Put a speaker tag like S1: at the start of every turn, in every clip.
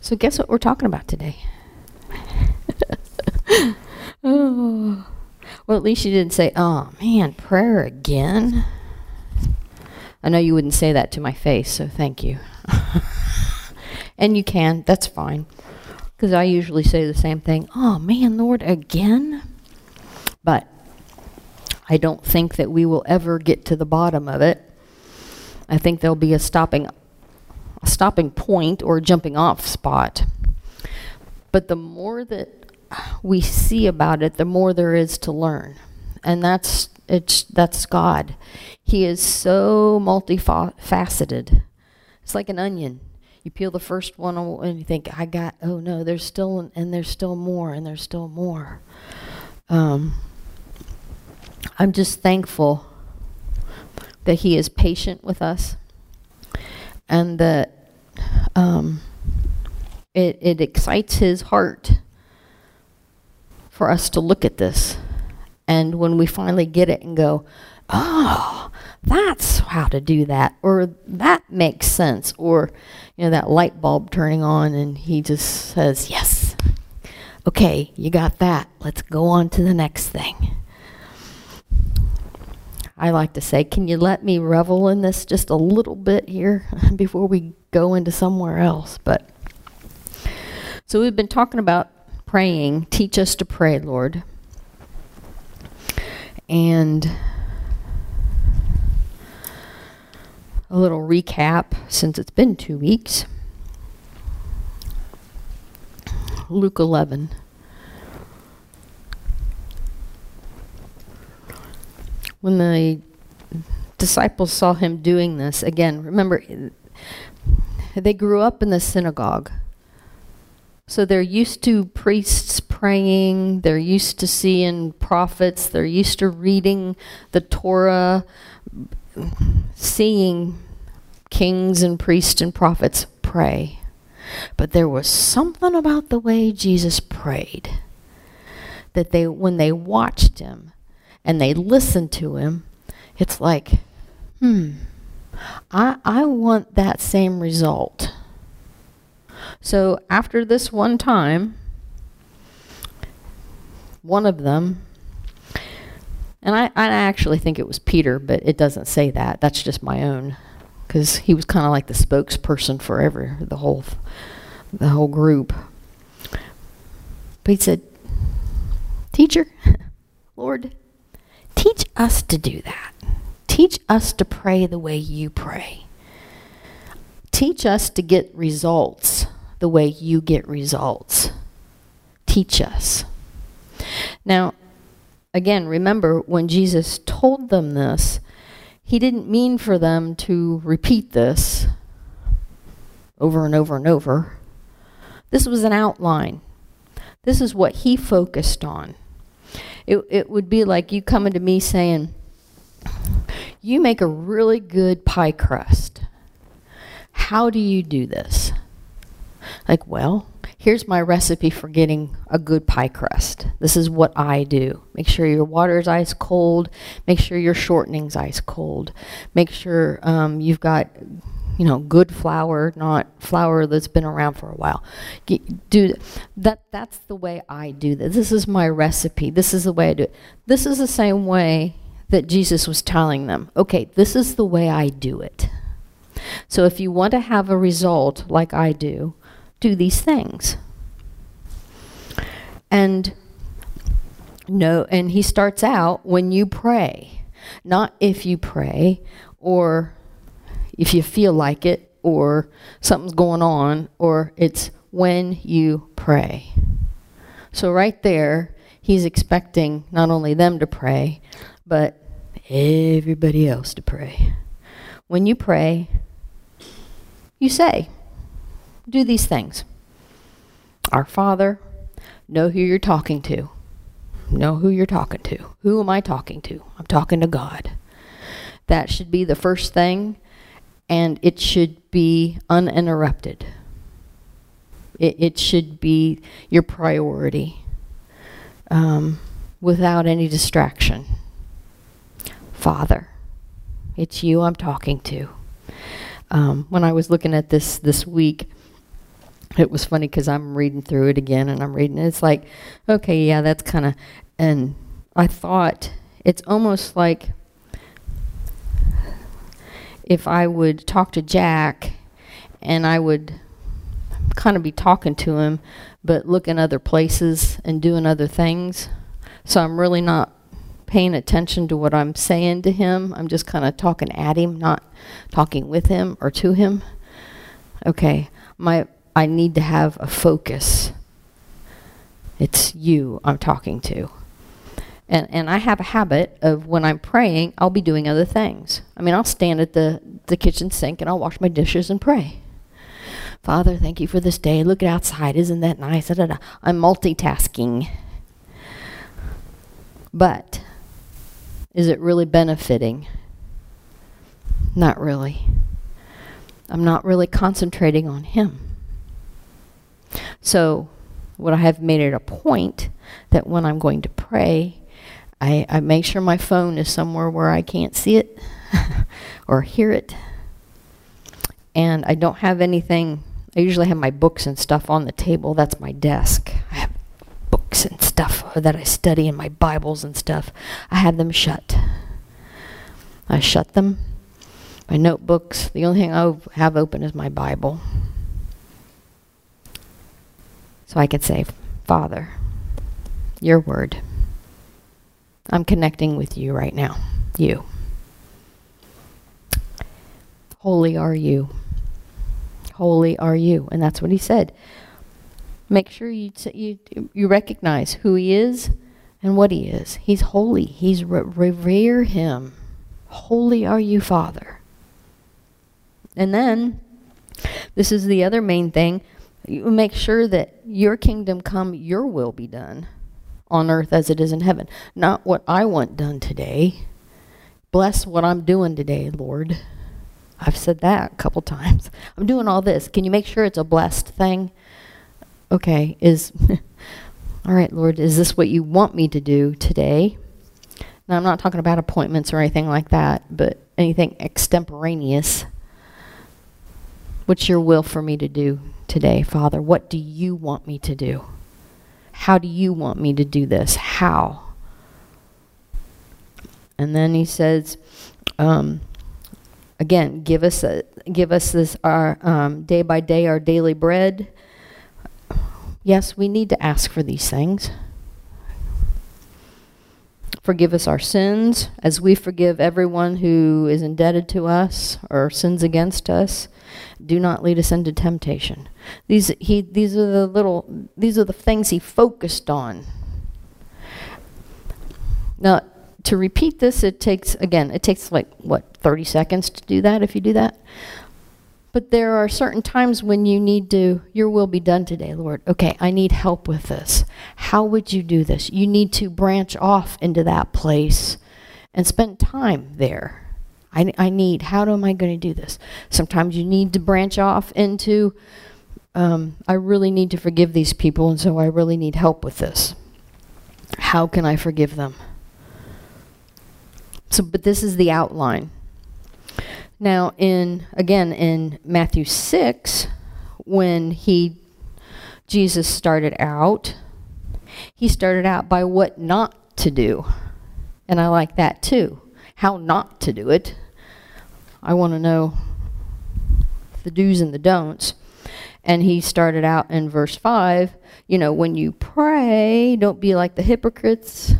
S1: So, guess what we're talking about today? oh. Well, at least you didn't say, oh man, prayer again. I know you wouldn't say that to my face, so thank you. and you can, that's fine. Because I usually say the same thing, oh man, Lord, again? But I don't think that we will ever get to the bottom of it. I think there'll be a stopping stopping point or jumping off spot. But the more that we see about it, the more there is to learn. And that's it's that's God. He is so multifaceted. It's like an onion. You peel the first one and you think, I got, oh no, there's still, and there's still more, and there's still more. Um, I'm just thankful that he is patient with us and that um, it, it excites his heart for us to look at this. And when we finally get it and go, oh, that's how to do that, or that makes sense, or, you know, that light bulb turning on and he just says, yes, okay, you got that. Let's go on to the next thing. I like to say, can you let me revel in this just a little bit here before we go into somewhere else? But so we've been talking about praying. Teach us to pray, Lord. And a little recap since it's been two weeks. Luke 11. When the disciples saw him doing this, again, remember, they grew up in the synagogue. So they're used to priests praying, they're used to seeing prophets, they're used to reading the Torah, seeing kings and priests and prophets pray. But there was something about the way Jesus prayed that they when they watched him, and they listen to him, it's like, hmm, I, I want that same result. So after this one time, one of them, and I, I actually think it was Peter, but it doesn't say that. That's just my own, because he was kind of like the spokesperson for every the whole the whole group. But he said, "Teacher, Lord, Teach us to do that. Teach us to pray the way you pray. Teach us to get results the way you get results. Teach us. Now, again, remember when Jesus told them this, he didn't mean for them to repeat this over and over and over. This was an outline. This is what he focused on. It, it would be like you coming to me saying, you make a really good pie crust. How do you do this? Like, well, here's my recipe for getting a good pie crust. This is what I do. Make sure your water is ice cold. Make sure your shortening's ice cold. Make sure um, you've got you know, good flour, not flour that's been around for a while. Do that. That's the way I do this. This is my recipe. This is the way I do it. This is the same way that Jesus was telling them. Okay, this is the way I do it. So if you want to have a result like I do, do these things. And no, and he starts out when you pray, not if you pray or if you feel like it or something's going on or it's when you pray. So right there, he's expecting not only them to pray, but everybody else to pray. When you pray, you say, do these things. Our Father, know who you're talking to. Know who you're talking to. Who am I talking to? I'm talking to God. That should be the first thing and it should be uninterrupted. It, it should be your priority um, without any distraction. Father, it's you I'm talking to. Um, when I was looking at this this week, it was funny because I'm reading through it again and I'm reading it. It's like, okay, yeah, that's kind of, and I thought it's almost like if I would talk to Jack and I would kind of be talking to him, but looking other places and doing other things. So I'm really not paying attention to what I'm saying to him. I'm just kind of talking at him, not talking with him or to him. Okay, my I need to have a focus. It's you I'm talking to. And and I have a habit of when I'm praying, I'll be doing other things. I mean, I'll stand at the the kitchen sink and I'll wash my dishes and pray. Father, thank you for this day. Look at outside. Isn't that nice? Da, da, da. I'm multitasking. But is it really benefiting? Not really. I'm not really concentrating on him. So, what I have made it a point that when I'm going to pray, I, I make sure my phone is somewhere where I can't see it or hear it. And I don't have anything, I usually have my books and stuff on the table. That's my desk. I have books and stuff that I study and my Bibles and stuff. I have them shut. I shut them. My notebooks, the only thing I have open is my Bible. So I can say, Father, your word. I'm connecting with you right now. You. Holy are you. Holy are you. And that's what he said. Make sure you you you recognize who he is and what he is. He's holy. He's re revere him. Holy are you, Father. And then this is the other main thing. You make sure that your kingdom come, your will be done on earth as it is in heaven. Not what I want done today. Bless what I'm doing today, Lord. I've said that a couple times. I'm doing all this. Can you make sure it's a blessed thing? Okay, is all right, Lord, is this what you want me to do today? Now, I'm not talking about appointments or anything like that, but anything extemporaneous. What's your will for me to do today, Father? What do you want me to do? How do you want me to do this? How? And then he says, um, again, give us a, give us this our um, day by day our daily bread. Yes, we need to ask for these things. Forgive us our sins as we forgive everyone who is indebted to us or sins against us. Do not lead us into temptation. These he these are the little these are the things he focused on. Now, to repeat this it takes again, it takes like what 30 seconds to do that if you do that. But there are certain times when you need to, your will be done today, Lord. Okay, I need help with this. How would you do this? You need to branch off into that place and spend time there. I, I need, how am I going to do this? Sometimes you need to branch off into, um, I really need to forgive these people, and so I really need help with this. How can I forgive them? So, but this is the outline. Now, in again in Matthew 6, when he Jesus started out, he started out by what not to do. And I like that too. How not to do it. I want to know the do's and the don'ts. And he started out in verse 5, you know, when you pray, don't be like the hypocrites.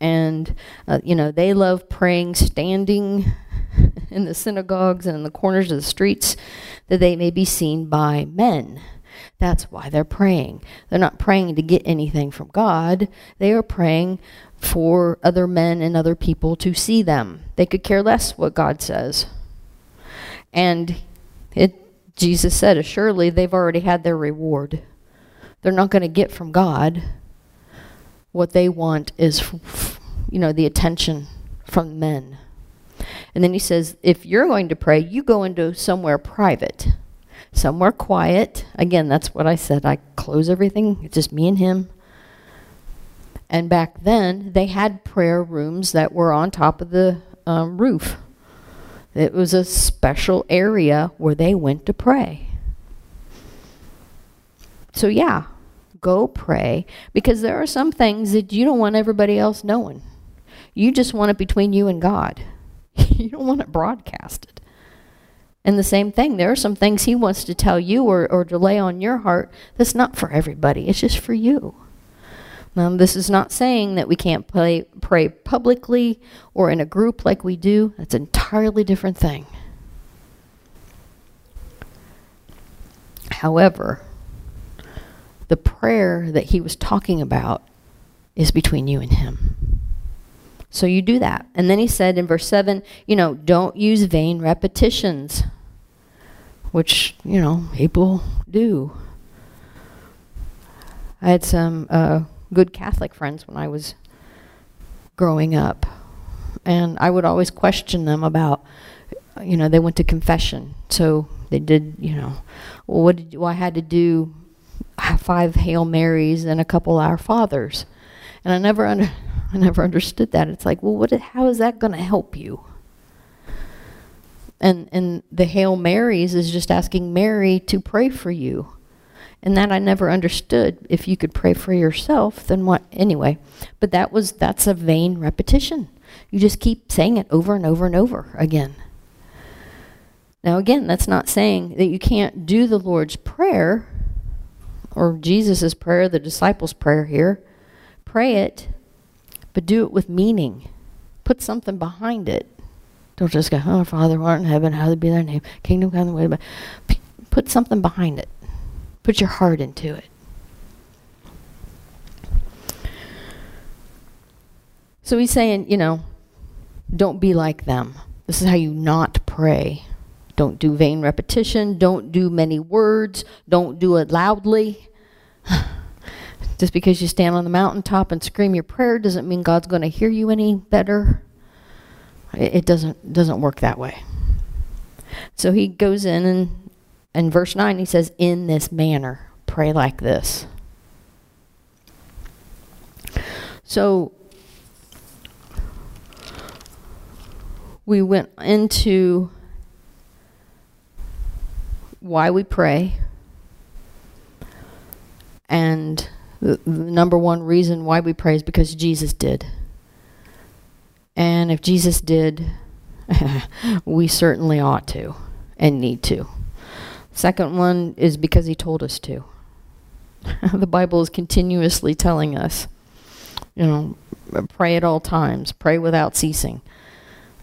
S1: And, uh, you know, they love praying standing in the synagogues and in the corners of the streets that they may be seen by men. That's why they're praying. They're not praying to get anything from God. They are praying for other men and other people to see them. They could care less what God says. And it Jesus said, assuredly they've already had their reward. They're not going to get from God. What they want is, you know, the attention from men. And then he says, if you're going to pray, you go into somewhere private, somewhere quiet. Again, that's what I said. I close everything. It's just me and him. And back then, they had prayer rooms that were on top of the um, roof. It was a special area where they went to pray. So yeah, go pray because there are some things that you don't want everybody else knowing. You just want it between you and God. you don't want it broadcasted. And the same thing, there are some things he wants to tell you or, or to lay on your heart that's not for everybody. It's just for you. Now, this is not saying that we can't pray, pray publicly or in a group like we do. That's an entirely different thing. However, the prayer that he was talking about is between you and him. So you do that. And then he said in verse 7, you know, don't use vain repetitions, which, you know, people do. I had some uh, good Catholic friends when I was growing up. And I would always question them about, you know, they went to confession. So they did, you know, well, what did well, I had to do five Hail Marys and a couple Our Fathers. And I never under, I never understood that. It's like, well, what how is that going to help you? And and the Hail Marys is just asking Mary to pray for you. And that I never understood. If you could pray for yourself, then what? Anyway, but that was that's a vain repetition. You just keep saying it over and over and over again. Now again, that's not saying that you can't do the Lord's Prayer or Jesus' prayer, the disciples' prayer here. Pray it, but do it with meaning. Put something behind it. Don't just go, oh, Father, who art in heaven, hallowed be thy name. Kingdom come, the way. But put something behind it. Put your heart into it. So he's saying, you know, don't be like them. This is how you not pray. Don't do vain repetition. Don't do many words. Don't do it loudly. Just because you stand on the mountaintop and scream your prayer doesn't mean God's going to hear you any better. It, doesn't doesn't work that way. So he goes in and in verse 9, he says, in this manner, pray like this. So we went into why we pray and the, the number one reason why we pray is because Jesus did. And if Jesus did, we certainly ought to and need to. Second one is because he told us to. the Bible is continuously telling us, you know, pray at all times, pray without ceasing.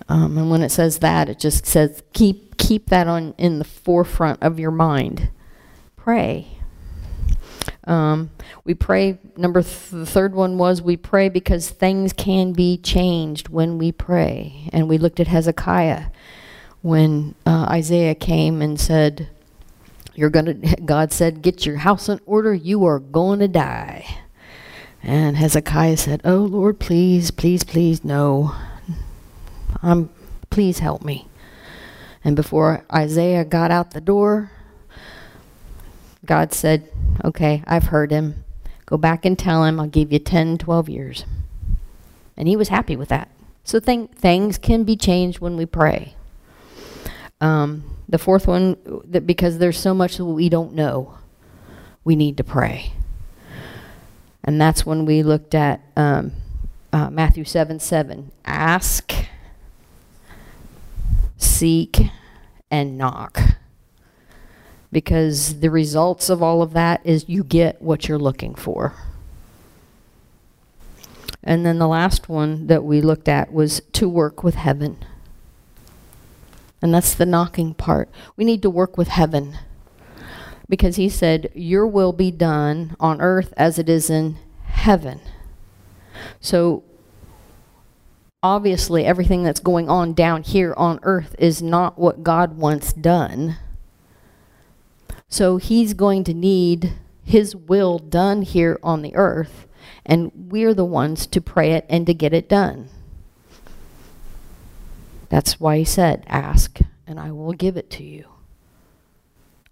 S1: Um, and when it says that, it just says keep keep that on in the forefront of your mind. Pray. Um, we pray. Number th the third one was we pray because things can be changed when we pray. And we looked at Hezekiah when uh, Isaiah came and said, you're to, God said, get your house in order. You are going to die. And Hezekiah said, oh, Lord, please, please, please, no. I'm, please help me. And before Isaiah got out the door, God said, okay, I've heard him. Go back and tell him I'll give you 10, 12 years. And he was happy with that. So th things can be changed when we pray. Um, the fourth one, that because there's so much that we don't know, we need to pray. And that's when we looked at um, uh, Matthew 7, 7. Ask, seek, and knock. Because the results of all of that is you get what you're looking for. And then the last one that we looked at was to work with heaven. And that's the knocking part. We need to work with heaven. Because he said, your will be done on earth as it is in heaven. So obviously everything that's going on down here on earth is not what God wants done. So he's going to need his will done here on the earth, and we're the ones to pray it and to get it done. That's why he said, ask and I will give it to you.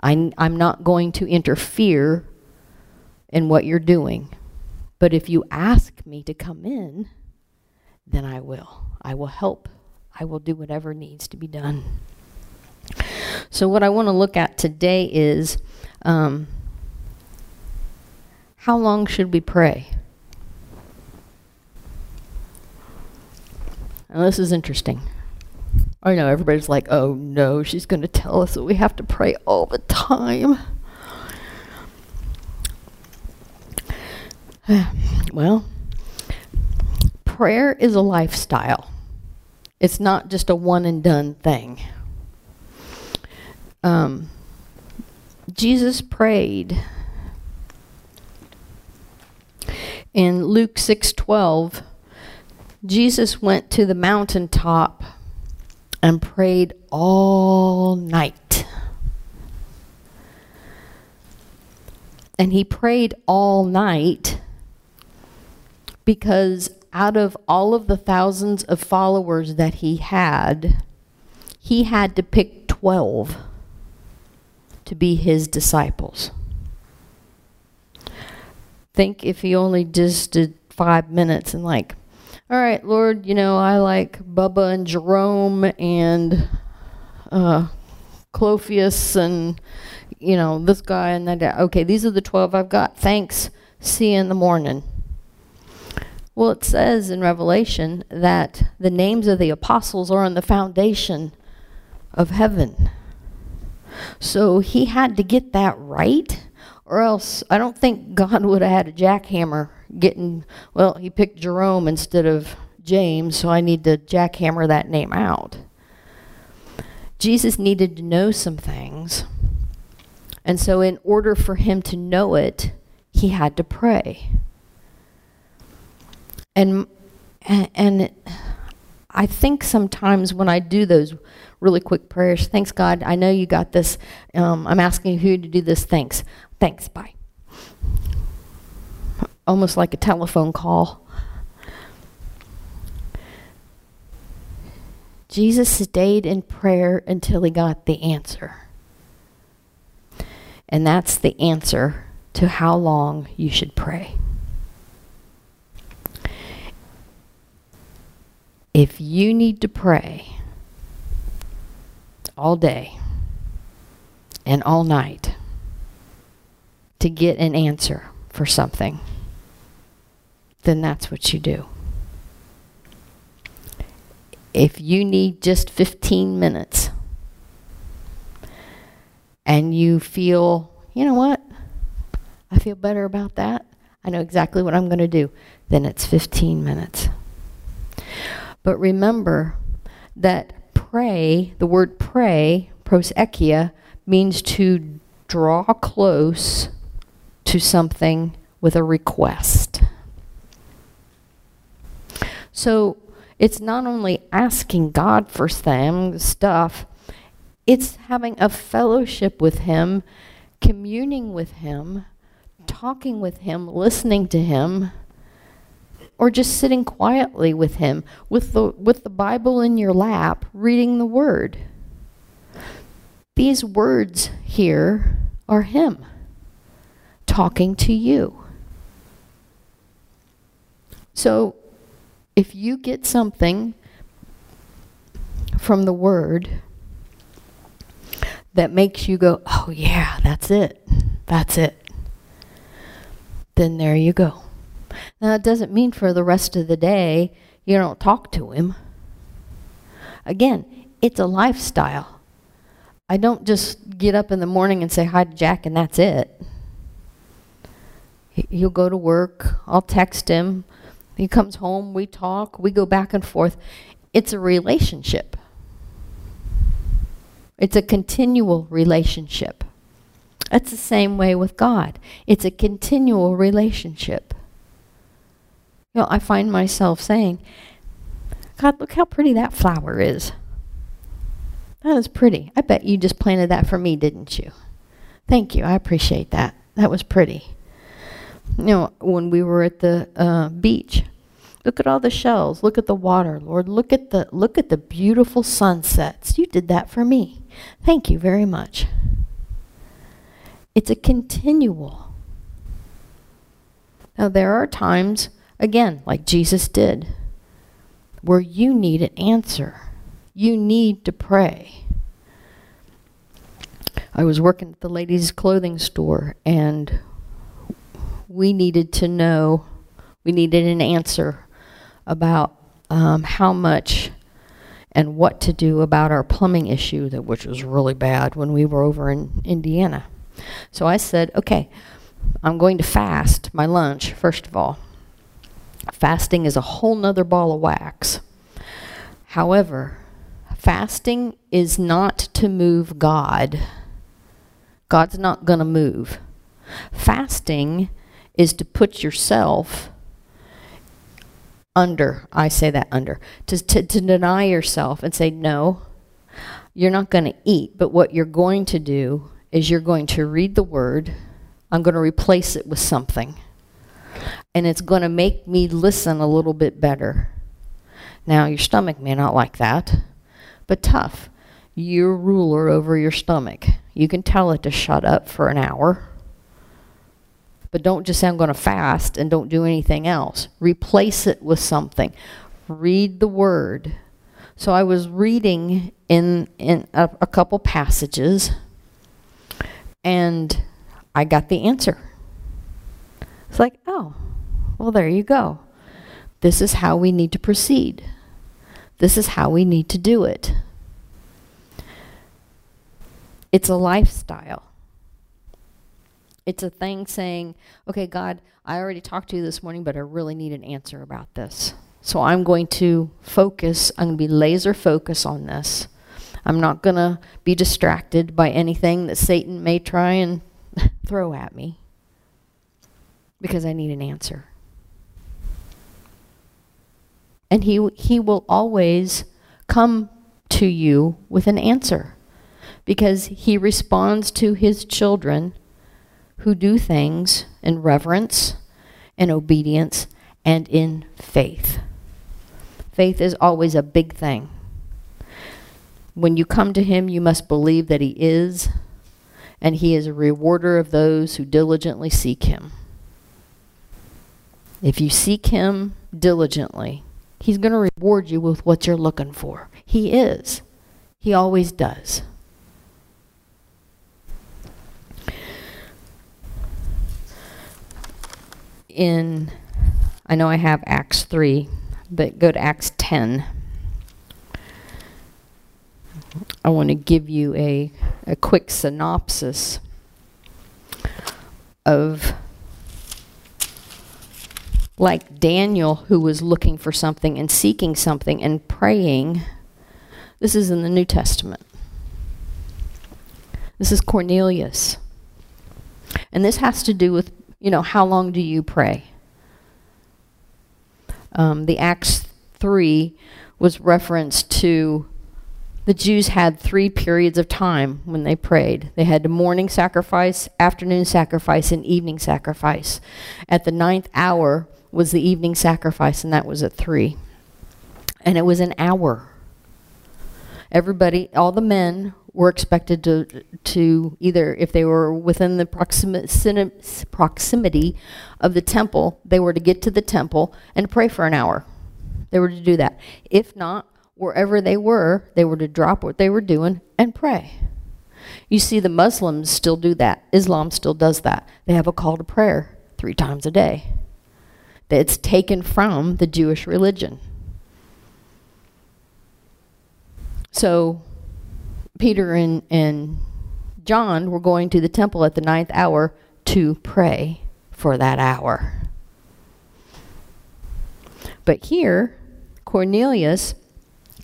S1: I, I'm not going to interfere in what you're doing. But if you ask me to come in, then I will. I will help. I will do whatever needs to be done. So what I want to look at today is um, How long should we pray? And this is interesting. I know everybody's like, oh no, she's going to tell us that we have to pray all the time. well, prayer is a lifestyle. It's not just a one and done thing. Um, Jesus prayed in Luke 6:12 Jesus went to the mountaintop and prayed all night. And he prayed all night because out of all of the thousands of followers that he had, he had to pick 12 to be his disciples. Think if he only just did five minutes and like, all right, Lord, you know, I like Bubba and Jerome and uh, Clofius and, you know, this guy and that guy. Okay, these are the 12 I've got. Thanks. See you in the morning. Well, it says in Revelation that the names of the apostles are on the foundation of heaven. So he had to get that right, or else I don't think God would have had a jackhammer getting, well, he picked Jerome instead of James, so I need to jackhammer that name out. Jesus needed to know some things. And so in order for him to know it, he had to pray. And and I think sometimes when I do those really quick prayers, thanks God, I know you got this. Um, I'm asking you to do this. Thanks. Thanks. Bye almost like a telephone call. Jesus stayed in prayer until he got the answer. And that's the answer to how long you should pray. If you need to pray all day and all night to get an answer for something, then that's what you do. If you need just 15 minutes and you feel, you know what, I feel better about that, I know exactly what I'm going to do, then it's 15 minutes. But remember that pray, the word pray, prosekia, means to draw close to something with a request. So it's not only asking God for some stuff, it's having a fellowship with Him, communing with Him, talking with Him, listening to Him, or just sitting quietly with Him, with the, with the Bible in your lap, reading the Word. These words here are Him talking to you. So if you get something from the word that makes you go, oh yeah, that's it, that's it, then there you go. Now, it doesn't mean for the rest of the day you don't talk to him. Again, it's a lifestyle. I don't just get up in the morning and say hi to Jack and that's it. He'll go to work. I'll text him. He comes home, we talk, we go back and forth. It's a relationship. It's a continual relationship. That's the same way with God. It's a continual relationship. You know, I find myself saying, God, look how pretty that flower is. That is pretty. I bet you just planted that for me, didn't you? Thank you. I appreciate that. That was pretty you know, when we were at the uh, beach. Look at all the shells. Look at the water, Lord. Look at the look at the beautiful sunsets. You did that for me. Thank you very much. It's a continual. Now there are times, again, like Jesus did, where you need an answer. You need to pray. I was working at the ladies' clothing store and we needed to know, we needed an answer about um, how much and what to do about our plumbing issue, that which was really bad when we were over in Indiana. So I said, okay, I'm going to fast my lunch, first of all. Fasting is a whole nother ball of wax. However, fasting is not to move God. God's not going to move. Fasting is to put yourself under, I say that under, to, to, to deny yourself and say, no, you're not going to eat, but what you're going to do is you're going to read the word, I'm going to replace it with something, and it's going to make me listen a little bit better. Now, your stomach may not like that, but tough. You're ruler over your stomach. You can tell it to shut up for an hour. But don't just say, I'm going to fast and don't do anything else. Replace it with something. Read the word. So I was reading in, in a, a couple passages, and I got the answer. It's like, oh, well, there you go. This is how we need to proceed. This is how we need to do it. It's a lifestyle. It's a thing saying, okay, God, I already talked to you this morning, but I really need an answer about this. So I'm going to focus, I'm going to be laser focus on this. I'm not going to be distracted by anything that Satan may try and throw at me because I need an answer. And he, he will always come to you with an answer because he responds to his children who do things in reverence and obedience and in faith. Faith is always a big thing. When you come to him, you must believe that he is, and he is a rewarder of those who diligently seek him. If you seek him diligently, he's going to reward you with what you're looking for. He is. He always does. in, I know I have Acts 3, but go to Acts 10. I want to give you a, a quick synopsis of like Daniel who was looking for something and seeking something and praying. This is in the New Testament. This is Cornelius. And this has to do with you know, how long do you pray? Um, the Acts 3 was referenced to the Jews had three periods of time when they prayed. They had morning sacrifice, afternoon sacrifice, and evening sacrifice. At the ninth hour was the evening sacrifice, and that was at 3. And it was an hour. Everybody, all the men were expected to to either if they were within the proximity proximity of the temple, they were to get to the temple and pray for an hour. They were to do that. If not, wherever they were, they were to drop what they were doing and pray. You see the Muslims still do that. Islam still does that. They have a call to prayer three times a day. It's taken from the Jewish religion. So Peter and, and John were going to the temple at the ninth hour to pray for that hour. But here, Cornelius,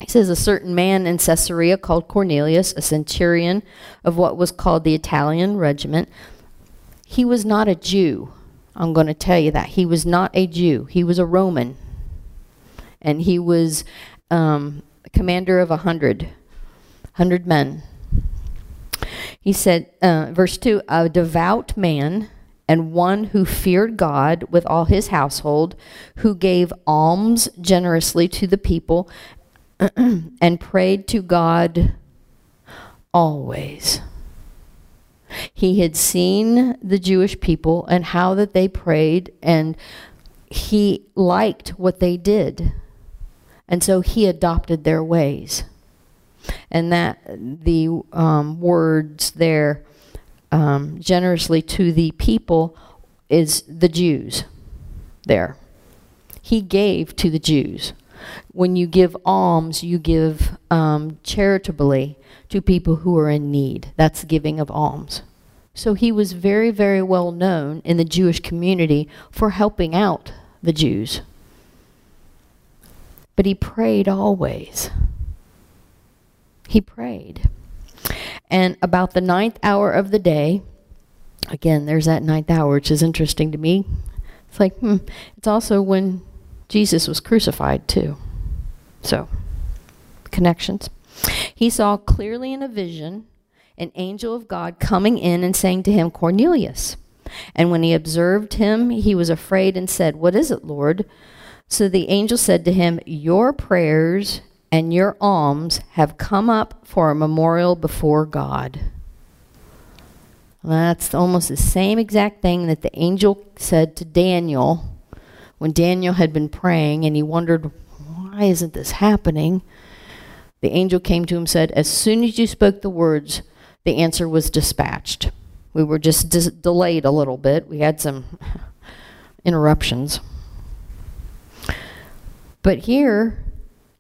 S1: he says, a certain man in Caesarea called Cornelius, a centurion of what was called the Italian regiment, he was not a Jew. I'm going to tell you that. He was not a Jew. He was a Roman. And he was um, commander of a hundred hundred men. He said, uh, verse 2, a devout man and one who feared God with all his household, who gave alms generously to the people and prayed to God always. He had seen the Jewish people and how that they prayed, and he liked what they did. And so he adopted their ways and that the um, words there um, generously to the people is the Jews there. He gave to the Jews. When you give alms, you give um, charitably to people who are in need. That's giving of alms. So he was very, very well known in the Jewish community for helping out the Jews. But he prayed always. He prayed. And about the ninth hour of the day, again, there's that ninth hour, which is interesting to me. It's like, hmm, it's also when Jesus was crucified, too. So, connections. He saw clearly in a vision an angel of God coming in and saying to him, Cornelius. And when he observed him, he was afraid and said, What is it, Lord? So the angel said to him, Your prayers and your alms have come up for a memorial before God. That's almost the same exact thing that the angel said to Daniel when Daniel had been praying and he wondered, why isn't this happening? The angel came to him and said, as soon as you spoke the words, the answer was dispatched. We were just delayed a little bit. We had some interruptions. But here,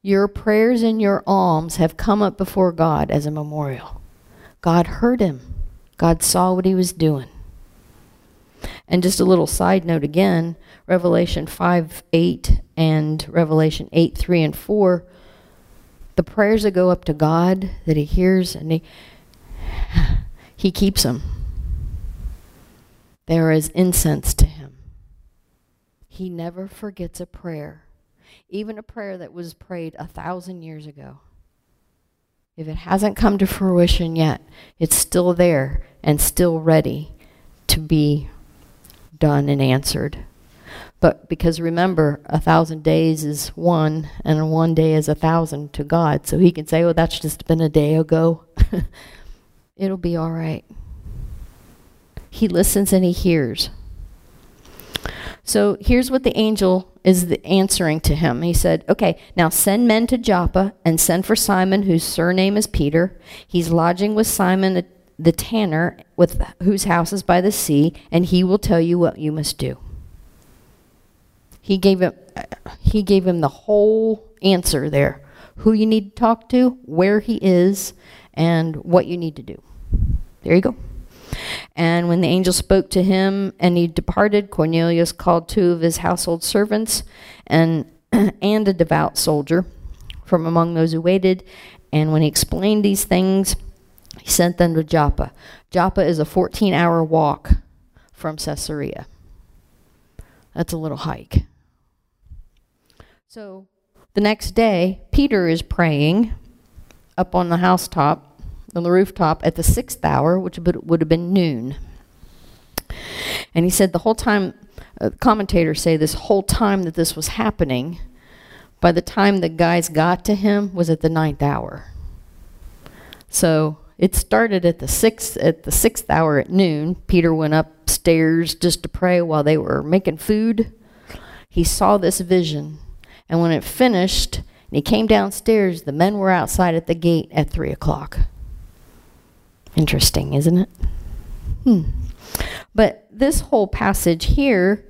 S1: your prayers and your alms have come up before God as a memorial. God heard him. God saw what he was doing. And just a little side note again, Revelation 5, 8 and Revelation 8, 3 and 4, the prayers that go up to God that he hears and he, he keeps them. They are as incense to him. He never forgets a prayer even a prayer that was prayed a thousand years ago. If it hasn't come to fruition yet, it's still there and still ready to be done and answered. But because remember, a thousand days is one, and one day is a thousand to God. So he can say, oh, that's just been a day ago. It'll be all right. He listens and he hears. So here's what the angel is the answering to him. He said, Okay, now send men to Joppa and send for Simon, whose surname is Peter. He's lodging with Simon the, tanner, with whose house is by the sea, and he will tell you what you must do. He gave him, he gave him the whole answer there. Who you need to talk to, where he is, and what you need to do. There you go. And when the angel spoke to him and he departed, Cornelius called two of his household servants and, and a devout soldier from among those who waited. And when he explained these things, he sent them to Joppa. Joppa is a 14-hour walk from Caesarea. That's a little hike. So the next day, Peter is praying up on the housetop on the rooftop at the sixth hour, which would have been noon. And he said the whole time, uh, commentators say this whole time that this was happening, by the time the guys got to him was at the ninth hour. So it started at the sixth at the sixth hour at noon. Peter went upstairs just to pray while they were making food. He saw this vision, and when it finished, and he came downstairs, the men were outside at the gate at three o'clock. Interesting, isn't it? Hmm. But this whole passage here,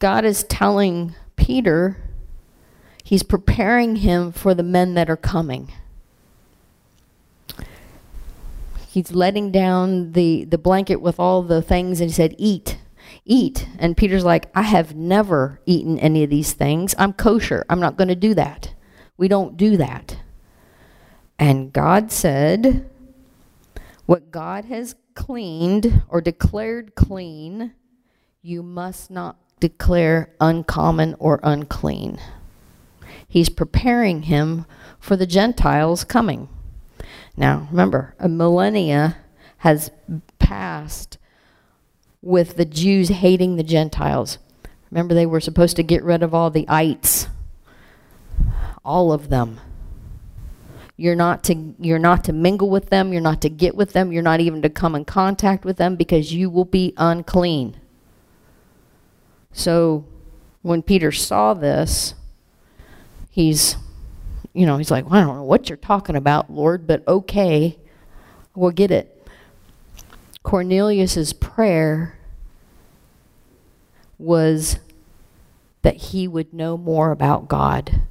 S1: God is telling Peter, he's preparing him for the men that are coming. He's letting down the, the blanket with all the things and he said, eat, eat. And Peter's like, I have never eaten any of these things. I'm kosher. I'm not going to do that. We don't do that. And God said, what God has cleaned or declared clean, you must not declare uncommon or unclean. He's preparing him for the Gentiles coming. Now, remember, a millennia has passed with the Jews hating the Gentiles. Remember, they were supposed to get rid of all the ites, all of them. You're not to you're not to mingle with them, you're not to get with them, you're not even to come in contact with them because you will be unclean. So when Peter saw this, he's you know, he's like, well, I don't know what you're talking about, Lord, but okay, we'll get it. Cornelius's prayer was that he would know more about God.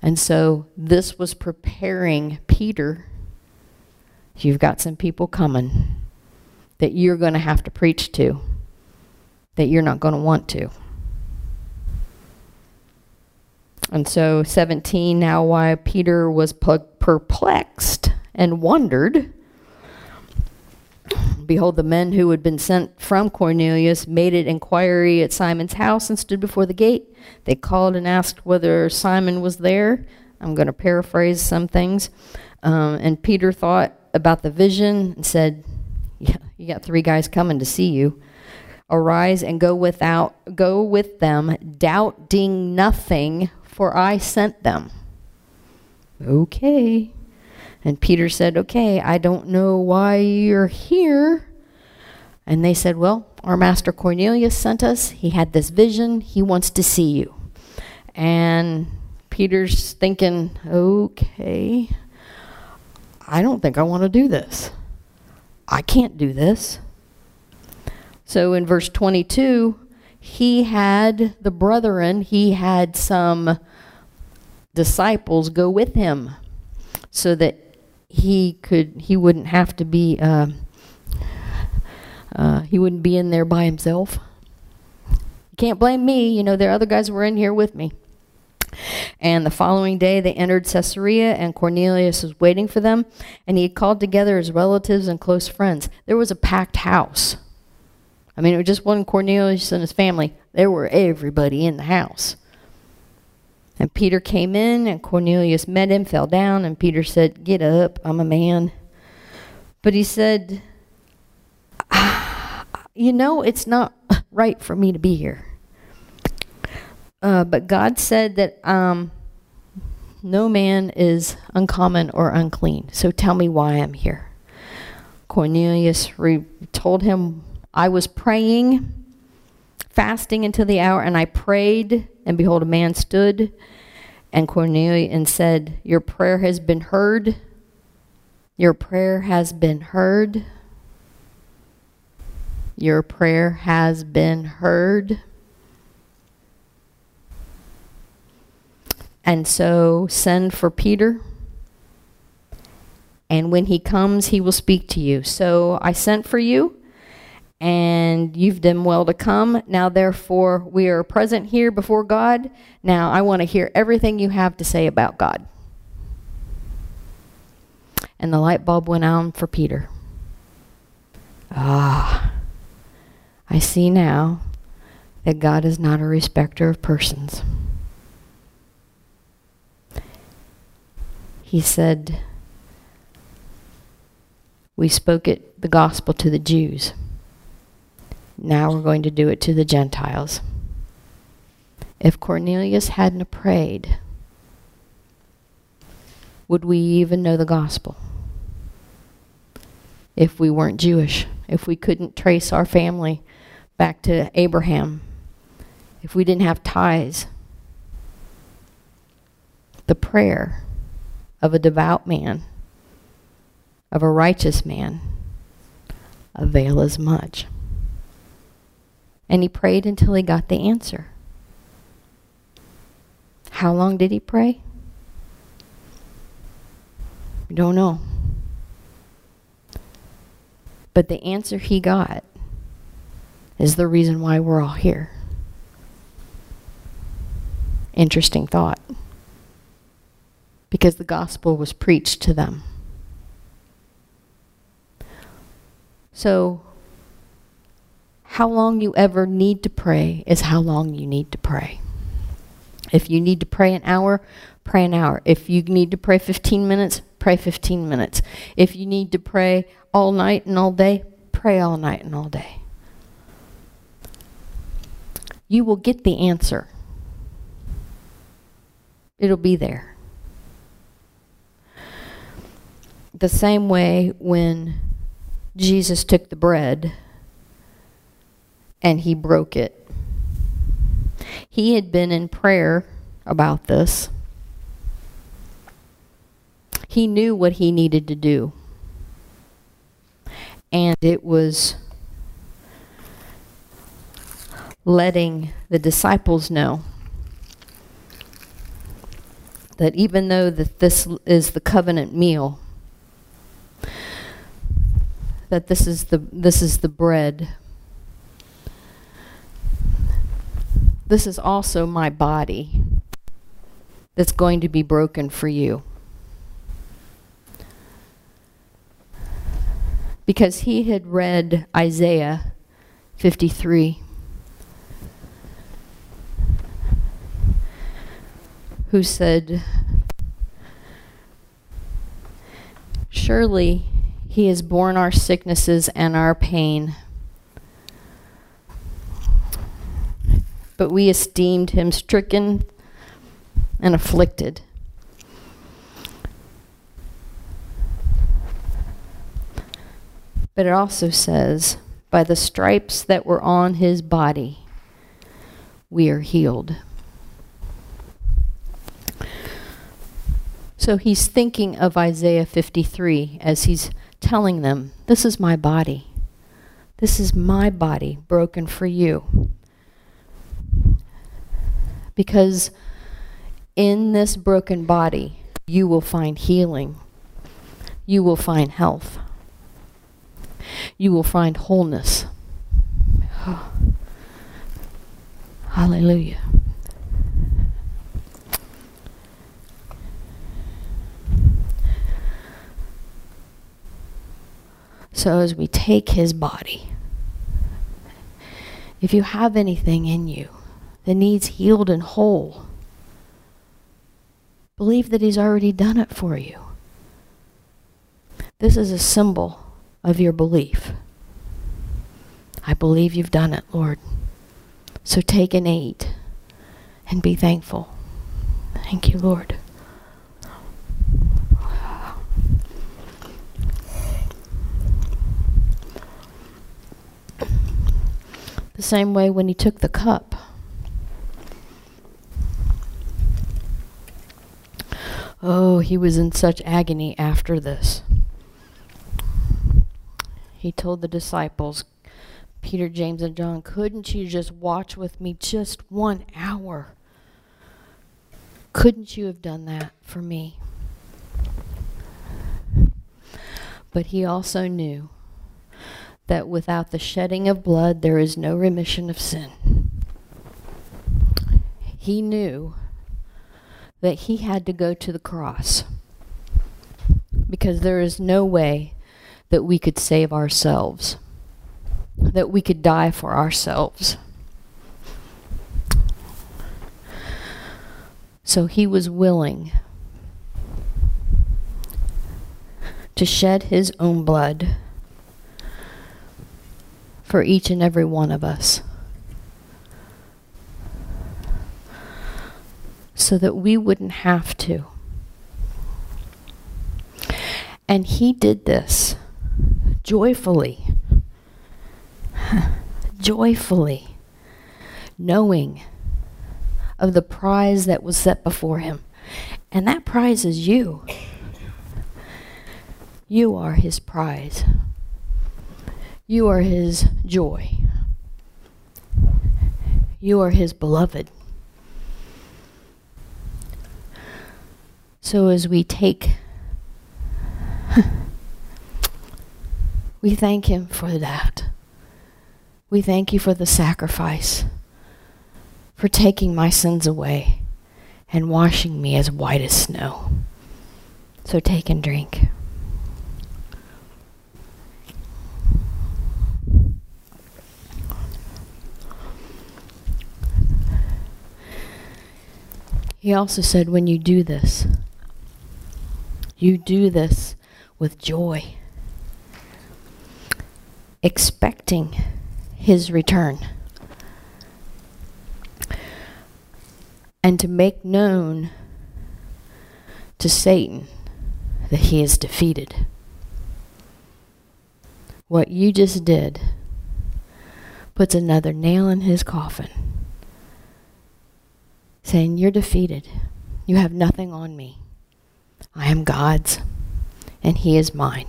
S1: And so this was preparing Peter. You've got some people coming that you're going to have to preach to, that you're not going to want to. And so 17, now why Peter was perplexed and wondered Behold, the men who had been sent from Cornelius made an inquiry at Simon's house and stood before the gate. They called and asked whether Simon was there. I'm going to paraphrase some things. Um, and Peter thought about the vision and said, yeah, you got three guys coming to see you. Arise and go without go with them, doubting nothing, for I sent them. Okay. And Peter said, Okay, I don't know why you're here. And they said, Well, our master Cornelius sent us. He had this vision. He wants to see you. And Peter's thinking, Okay, I don't think I want to do this. I can't do this. So in verse 22, he had the brethren, he had some disciples go with him so that he could he wouldn't have to be uh, uh, he wouldn't be in there by himself. You can't blame me, you know, there other guys were in here with me. And the following day they entered Caesarea, and Cornelius was waiting for them, and he had called together his relatives and close friends. There was a packed house. I mean, it was just wasn't Cornelius and his family. There were everybody in the house. And Peter came in, and Cornelius met him, fell down, and Peter said, Get up, I'm a man. But he said, You know, it's not right for me to be here. Uh, but God said that um, no man is uncommon or unclean. So tell me why I'm here. Cornelius told him, I was praying, fasting until the hour, and I prayed and behold, a man stood and Cornelius and said, Your prayer has been heard. Your prayer has been heard. Your prayer has been heard. And so send for Peter. And when he comes, he will speak to you. So I sent for you and you've done well to come. Now, therefore, we are present here before God. Now, I want to hear everything you have to say about God. And the light bulb went on for Peter. Ah, I see now that God is not a respecter of persons. He said, We spoke it, the gospel to the Jews. Now we're going to do it to the Gentiles. If Cornelius hadn't prayed, would we even know the gospel? If we weren't Jewish, if we couldn't trace our family back to Abraham, if we didn't have ties, the prayer of a devout man, of a righteous man, avail as much. And he prayed until he got the answer. How long did he pray? We don't know. But the answer he got is the reason why we're all here. Interesting thought. Because the gospel was preached to them. So how long you ever need to pray is how long you need to pray. If you need to pray an hour, pray an hour. If you need to pray 15 minutes, pray 15 minutes. If you need to pray all night and all day, pray all night and all day. You will get the answer. It'll be there. The same way when Jesus took the bread and he broke it. He had been in prayer about this. He knew what he needed to do. And it was letting the disciples know that even though that this is the covenant meal, that this is the this is the bread. This is also my body that's going to be broken for you. Because he had read Isaiah 53. Who said, Surely he has borne our sicknesses and our pain. But we esteemed him stricken and afflicted. But it also says, by the stripes that were on his body, we are healed. So he's thinking of Isaiah 53 as he's telling them, This is my body. This is my body broken for you. Because in this broken body, you will find healing. You will find health. You will find wholeness. Hallelujah. So as we take his body, if you have anything in you that needs healed and whole, believe that he's already done it for you. This is a symbol of your belief. I believe you've done it, Lord. So take and eat and be thankful. Thank you, Lord. The same way when he took the cup. Oh, he was in such agony after this. He told the disciples, Peter, James, and John, couldn't you just watch with me just one hour? Couldn't you have done that for me? But he also knew that without the shedding of blood, there is no remission of sin. He knew that he had to go to the cross because there is no way that we could save ourselves, that we could die for ourselves. So he was willing to shed his own blood for each and every one of us. So that we wouldn't have to. And he did this joyfully. joyfully. Knowing of the prize that was set before him. And that prize is you. You are his prize. You are his joy. You are his beloved. So as we take, we thank him for that. We thank you for the sacrifice, for taking my sins away and washing me as white as snow. So take and drink. He also said, when you do this, you do this with joy, expecting his return. And to make known to Satan that he is defeated. What you just did puts another nail in his coffin saying, You're defeated. You have nothing on me. I am God's, and He is mine.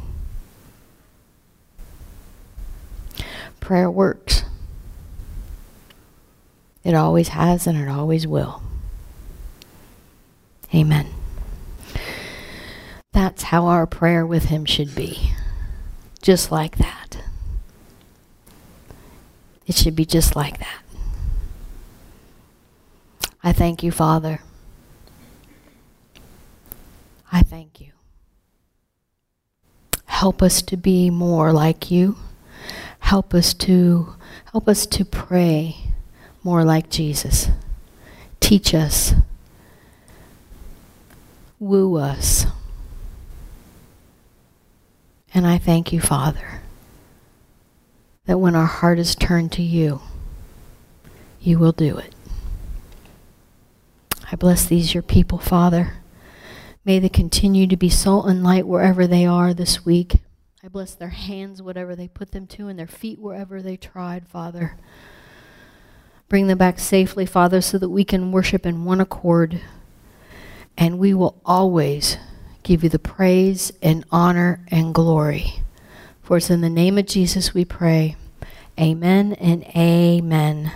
S1: prayer works. It always has and it always will. Amen. That's how our prayer with Him should be. Just like that. It should be just like that. I thank you, Father. I thank you. Help us to be more like you. Help us to help us to pray more like Jesus. Teach us. Woo us. And I thank you, Father, that when our heart is turned to you, you will do it. I bless these, your people, Father. May they continue to be salt and light wherever they are this week. I bless their hands, whatever they put them to, and their feet wherever they tried, Father. Bring them back safely, Father, so that we can worship in one accord. And we will always give you the praise and honor and glory. For it's in the name of Jesus we pray. Amen and amen.